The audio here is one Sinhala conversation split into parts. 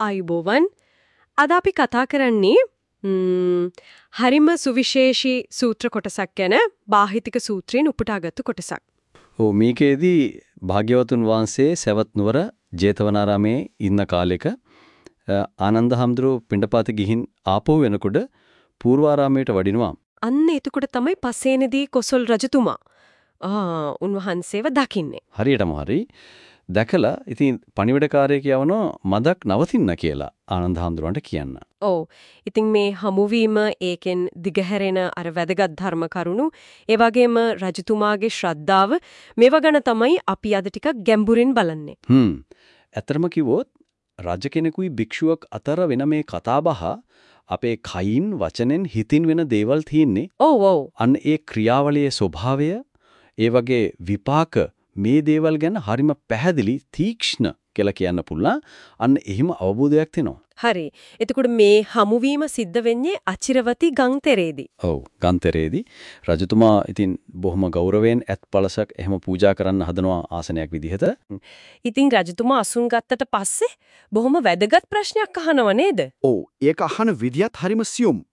ආයුබෝවන් අද අපි කතා කරන්නේ හරිම සුවිශේෂී සූත්‍ර කොටසක් ගැන බාහිතික සූත්‍රයෙන් උපුටාගත්තු කොටසක්. ඔව් මේකේදී භාග්‍යවතුන් වහන්සේ සවැත් නුවර ජේතවනාරාමේ ඉන්න කාලෙක ආනන්ද හම්දුරු පිණ්ඩපාත ගිහින් ආපහු වෙනකොට පූර්වාරාමයට වඩිනවා. අන්න එතකොට තමයි පසේනදී කොසල් රජතුමා ආ උන්වහන්සේව දකින්නේ. හරියටම හරි. දැකලා ඉතින් පණිවිඩකාරයෙක් යවනවා මදක් නවතින්න කියලා ආනන්ද හාමුදුරන්ට කියන්න. ඔව්. ඉතින් මේ හමුවීම ඒකෙන් දිගහැරෙන අර වැදගත් ධර්ම කරුණු ඒ වගේම රජතුමාගේ ශ්‍රද්ධාව මේව ගැන තමයි අපි අද ටිකක් ගැඹුරින් බලන්නේ. හ්ම්. ඇත්තම කිව්වොත් රජ කෙනෙකුයි භික්ෂුවක් අතර වෙන මේ කතාබහ අපේ කයින් වචනෙන් හිතින් වෙන දේවල් තියෙන්නේ. ඔව් ඔව්. අන්න ඒ ක්‍රියාවලියේ ස්වභාවය ඒ වගේ විපාක මේ දේවල් ගැන හරිම පැහැදිලි තීක්ෂ්ණ කියලා කියන්න පුළුවන්. අන්න එහෙම අවබෝධයක් තියෙනවා. හරි. එතකොට මේ හමුවීම සිද්ධ වෙන්නේ අචිරවති ගංතෙරේදී. ඔව් ගංතෙරේදී රජතුමා ඉතින් බොහොම ගෞරවයෙන් ඇත් පළසක් එහෙම පූජා කරන්න හදනවා ආසනයක් විදිහට. ඉතින් රජතුමා අසුන් ගත්තට පස්සේ බොහොම වැදගත් ප්‍රශ්නයක් අහනව නේද? ඔව් ඒක අහන විදියත් හරිම සියුම්.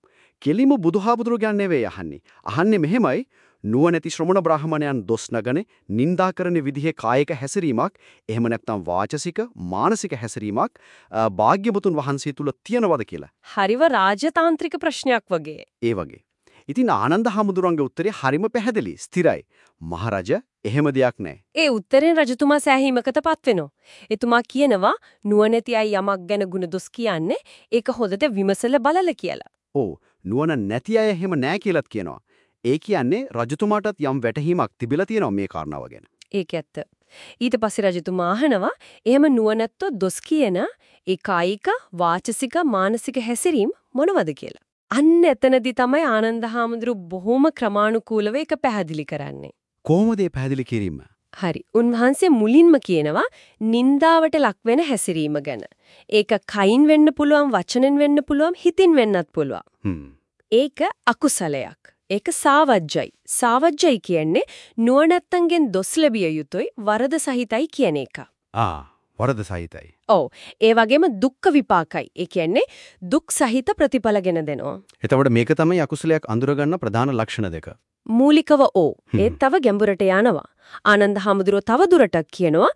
කෙලිම බුදුහාමුදුරු ගැන නෙවෙයි අහන්නේ. අහන්නේ මෙහෙමයි නුවණැති ශ්‍රමණ බ්‍රාහමණයන් දොස් නගන නින්දා කරන විදිහේ කායික හැසිරීමක් එහෙම නැත්නම් වාචසික මානසික හැසිරීමක් භාග්‍යවතුන් වහන්සේ තුල තියනවද කියලා. හරිව රාජතාන්ත්‍රික ප්‍රශ්නයක් වගේ. ඒ වගේ. ඉතින් ආනන්ද හමුදුරන්ගේ උත්තරේ හරිම පැහැදිලි ස්ථිරයි. මහරජ එහෙම දෙයක් නැහැ. ඒ උත්තරෙන් රජතුමා සෑහීමකටපත් වෙනවා. එතුමා කියනවා නුවණැති අය යමක් ගැන ಗುಣ දොස් කියන්නේ ඒක හොදට විමසලා බලලා කියලා. ඔව් නුවණ නැති අය එහෙම නැහැ කියලාත් කියනවා. ඒ කියන්නේ රජතුමාටත් යම් වැටහීමක් තිබිලා තියෙනවා මේ කාරණාව ගැන. ඒක ඇත්ත. ඊට පස්සේ රජතුමා අහනවා එහෙම නුවණැත්තෝ දොස් කියන ඒ කායික වාචසික මානසික හැසිරීම මොනවද කියලා. අන්න එතනදී තමයි ආනන්ද හාමුදුරු බොහොම ක්‍රමානුකූලව ඒක පැහැදිලි කරන්නේ. කොහොමද ඒ පැහැදිලි කිරීම? හරි. උන්වහන්සේ මුලින්ම කියනවා නින්දාවට ලක්වෙන හැසිරීම ගැන. ඒක කයින් වෙන්න පුළුවන්, වචනෙන් වෙන්න පුළුවන්, හිතින් වෙන්නත් පුළුවන්. ඒක අකුසලයක්. ඒක සාවජ්ජයි. සාවජ්ජයි කියන්නේ නුවණැත්තන්ගෙන් දොස් ලැබිය යුතුයි වරද සහිතයි කියන එක. ආ වරද සහිතයි. ඔව්. ඒ වගේම දුක්ඛ විපාකයි. ඒ කියන්නේ දුක් සහිත ප්‍රතිඵලගෙන දෙනවා. එතකොට මේක තමයි අකුසලයක් අඳුරගන්න ප්‍රධාන ලක්ෂණ දෙක. මූලිකව ඕ. ඒ තව ගැඹුරට යනවා. ආනන්ද හැමදුරෝ තව දුරටත් කියනවා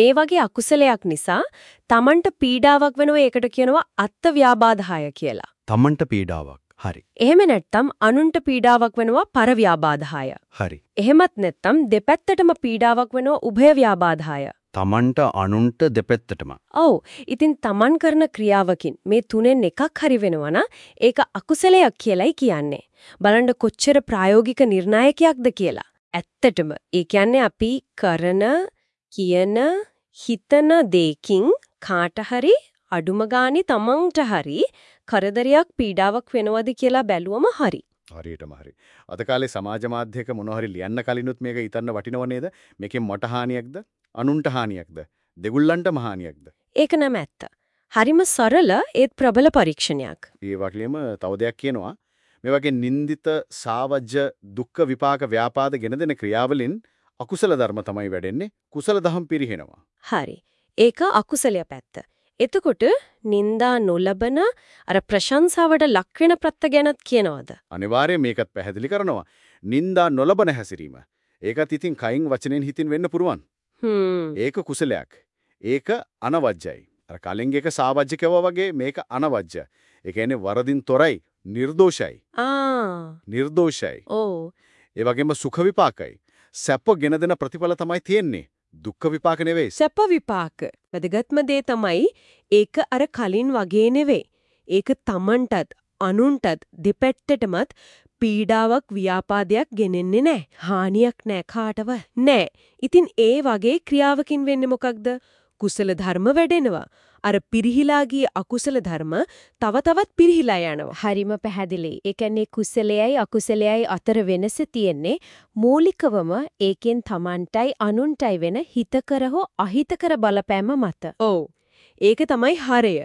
මේ වගේ අකුසලයක් නිසා Tamanට පීඩාවක් වෙනවා ඒකට කියනවා අත්ත්‍ය ව්‍යාබාධය කියලා. Tamanට පීඩාවක්. හරි. එහෙම නැත්නම් අනුන්ට පීඩාවක් වෙනවා පරව්‍යාබාධාය. හරි. එහෙමත් නැත්නම් දෙපැත්තටම පීඩාවක් වෙනවා උභය ව්‍යාබාධාය. තමන්ට අනුන්ට දෙපැත්තටම. ඔව්. ඉතින් තමන් කරන ක්‍රියාවකින් මේ තුනෙන් එකක් හරි වෙනවා ඒක අකුසලයක් කියලයි කියන්නේ. බලන්න කොච්චර ප්‍රායෝගික නිර්ණායකයක්ද කියලා. ඇත්තටම ඒ කියන්නේ අපි කරන කියන හිතන දෙකින් කාට හරි අඩුම ගානේ තමන්ට හරි කරදරයක් පීඩාවක් වෙනවද කියලා බැලුවම හරි. හරියටම හරි. අද කාලේ සමාජ මාධ්‍යයක මොන හරි ලියන්න කලිනුත් මේක හිතන්න වටිනව නේද? මේකෙන් මට හානියක්ද? අනුන්ට හානියක්ද? දෙගුල්ලන්ටම හානියක්ද? ඒක නම ඇත්ත. හරිම සරල ඒත් ප්‍රබල පරීක්ෂණයක්. ඒ වගේම තව දෙයක් කියනවා. මේ වගේ නින්දිත සාවජ්‍ය දුක්ඛ විපාක ව්‍යාපාද ගෙන දෙන ක්‍රියාවලින් අකුසල ධර්ම තමයි වැඩෙන්නේ. කුසල දහම් පිරිහෙනවා. හරි. ඒක අකුසලය පැත්ත. එතකොට නින්දා නොලබන අර ප්‍රශංසාවට ලක්වෙන ප්‍රත්‍ය ගැනත් කියනවද? අනිවාර්යයෙන් මේකත් පැහැදිලි කරනවා. නින්දා නොලබන හැසිරීම. ඒකත් ඉතින් කයින් වචනෙන් හිතින් වෙන්න පුරුවන්. ඒක කුසලයක්. ඒක අනවජ්‍යයි. අර කලින් එක සාවජ්‍යකව වගේ මේක අනවජ්‍ය. ඒ කියන්නේ වරදින් තොරයි, නිර්දෝෂයි. ආ. නිර්දෝෂයි. ඕ. ඒ වගේම සුඛ විපාකයි. සැප ගෙන දෙන ප්‍රතිඵල තමයි තියෙන්නේ. දුක්ඛ විපාක නෙවෙයි. සැප විපාක. වැදගත්ම දේ තමයි ඒක අර කලින් වගේ නෙවෙයි. ඒක Tamanටත් අනුන්ටත් දෙපැත්තටමත් පීඩාවක් ව්‍යාපාදයක් ගෙනෙන්නේ නැහැ. හානියක් නැහැ කාටව. නැහැ. ඉතින් ඒ වගේ ක්‍රියාවකින් වෙන්නේ මොකක්ද? කුසල ධර්ම වැඩෙනවා. අර පිරිහිලා ගිය අකුසල ධර්ම තව තවත් පිරිහිලා යනවා. හරිම පැහැදිලි. ඒ කියන්නේ කුසලයයි අකුසලයයි අතර වෙනස තියෙන්නේ මූලිකවම ඒකෙන් Tamanටයි අනුන්ටයි වෙන හිතකර හෝ අහිතකර බලපෑම මත. ඔව්. ඒක තමයි හරය.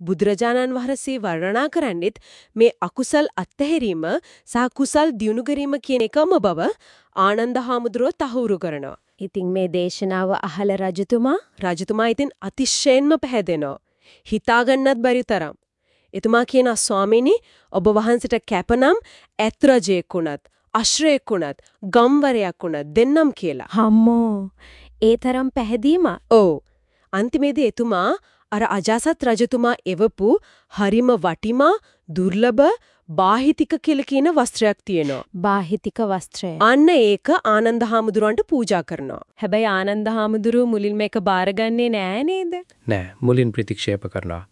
බුදුරජාණන් වහන්සේ වර්ණනා කරන්නේත් මේ අකුසල් අත්හැරීම සහ කුසල් දියුණු කිරීම කියන එකම බව ආනන්ද හාමුදුරුවෝ තහවුරු කරනවා. ඉතින් මේ දේශනාව අහල රජතුමා රජතුමා ඉතින් අතිශයින්ම පැහැදෙනවා. හිතාගන්නත් බැරි තරම්. එතුමා කියනවා ස්වාමීනි ඔබ වහන්සේට කැපනම් ඇත්‍රජේක් උනත් අශ්‍රේක් උනත් ගම්වරයක් උනත් දෙන්නම් කියලා. හම්මෝ. ඒ තරම් පැහැදීම. ඔව්. අන්තිමේදී එතුමා අර අජාසත් රජතුමා එවපු හරිම වටිමා දුර්ලභ බාහිතික කියලා කියන වස්ත්‍රයක් තියෙනවා. බාහිතික වස්ත්‍රය. අන්න ඒක ආනන්ද හාමුදුරන්ට පූජා කරනවා. හැබැයි ආනන්ද හාමුදුරුව මුලින්ම එක බාරගන්නේ නෑ නේද? නෑ මුලින් ප්‍රතික්ෂේප කරනවා.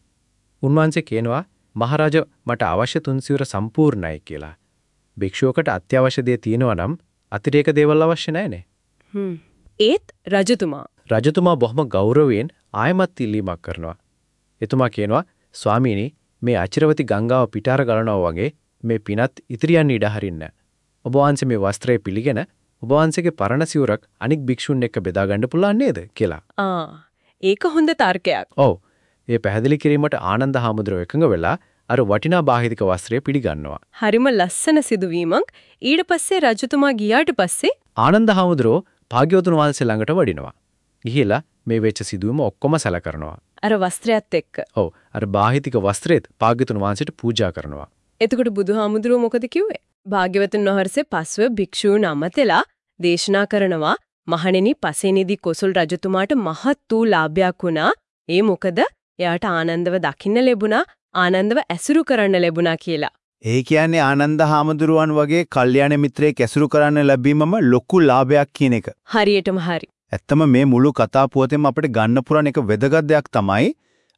උන්වහන්සේ කියනවා මහරජා මට අවශ්‍ය තුන්සිවුර සම්පූර්ණයි කියලා. භික්ෂුවකට අත්‍යවශ්‍ය දේ තියෙනවා නම් අතිරේක දේවල් අවශ්‍ය නැහැනේ. හ්ම්. ඒත් රජතුමා රජතුමා බොහොම ගෞරවයෙන් ආයමත් ඉල්ලීමක් කරනවා. එතුමා කියනවා ස්වාමීනි මේ අචිරවති ගංගාව පිටාර ගලනවා වගේ මේ පිනත් ඉතිරියන් ඉඩ හරින්න. ඔබ වහන්සේ මේ වස්ත්‍රය පිළිගෙන ඔබ වහන්සේගේ පරණ සිවුරක් අනික් භික්ෂුන් එක්ක බෙදා ගන්න පුළුවන් නේද කියලා. ආ ඒක හොඳ තර්කයක්. ඔව්. ඒ පැහැදිලි කිරීමට ආනන්ද හාමුදුරුවෝ එකඟ වෙලා අර වටිනා බාහිරික වස්ත්‍රය පිළිගන්නවා. හරිම ලස්සන සිදුවීමක්. ඊට පස්සේ රජතුමා ගියාට පස්සේ ආනන්ද හාමුදුරුවෝ භාග්‍යවතුන් වහන්සේ ළඟට වඩිනවා. ගිහිලා මේ වෙච්ච සිදුවීම ඔක්කොම සැල කරනවා. අර වස්ත්‍රයත් එක්ක. ඔව් අර බාහිතික වස්ත්‍රයත් භාග්‍යතුන් වහන්සේට පූජා කරනවා. එතකොට බුදුහාමුදුරුවෝ මොකද කිව්වේ? භාග්‍යවතුන් වහන්සේ පස්ව භික්ෂූන් අමතලා දේශනා කරනවා මහණෙනි පසේනිදි කොසල් රජතුමාට මහත් වූ ලාභයක් වුණා. ඒ මොකද එයාට ආනන්දව දකින්න ලැබුණා, ආනන්දව ඇසුරු කරන්න ලැබුණා කියලා. ඒ කියන්නේ ආනන්ද හාමුදුරුවන් වගේ කල්යාණ මිත්‍රයෙක් ඇසුරු කරන්න ලැබීමම ලොකු ලාභයක් කියන එක. හරියටම හරි. ඇත්තම මේ මුළු කතා පුවතෙම අපිට ගන්න පුරන එක වැදගත් දෙයක් තමයි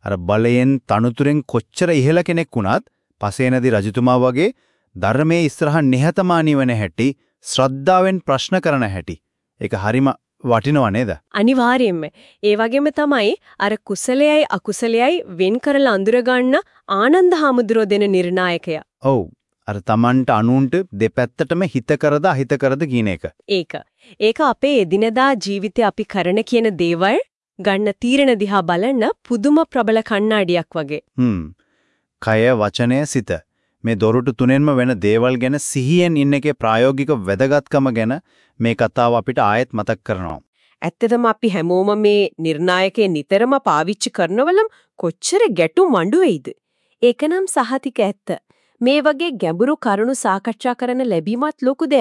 අර බලයෙන් තනුතුරෙන් කොච්චර ඉහළ කෙනෙක් වුණත් පසේනදී රජතුමා වගේ ධර්මයේ ඉස්සරහ නිහතමානී වෙන හැටි ශ්‍රද්ධාවෙන් ප්‍රශ්න කරන හැටි. ඒක හරිම වටිනව නේද? අනිවාර්යයෙන්ම. ඒ වගේම තමයි අර කුසලයයි අකුසලයයි වෙන් කරලා අඳුර ගන්න ආනන්ද හාමුදුරුවෝ දෙන නිර්ණායකය. ඔව්. අර Tamanට අනුන්ට දෙපැත්තටම හිත කරද අහිත කරද කියන එක. ඒක. ඒක අපේ එදිනදා ජීවිතේ අපි කරන කියන දේවල් ගන්න තීරණ දිහා බලන්න පුදුම ප්‍රබල කණ්ණාඩියක් වගේ. හ්ම්. කය වචනය සිත මේ දොරටු තුනෙන්ම වෙන දේවල් ගැන සිහියෙන් ඉන්න එකේ ප්‍රායෝගික වැදගත්කම ගැන මේ කතාව අපිට ආයෙත් මතක් කරනවා. ඇත්තටම අපි හැමෝම මේ නිර්ණායකේ නිතරම පාවිච්චි කරනවලම් කොච්චර ගැටුම් අඬු වෙයිද? ඒකනම් සහතික ඇත්ත. මේ වගේ ගැඹුරු කරුණු සාකච්ඡා කරන ලැබීමත් ලොකු දෙයක්.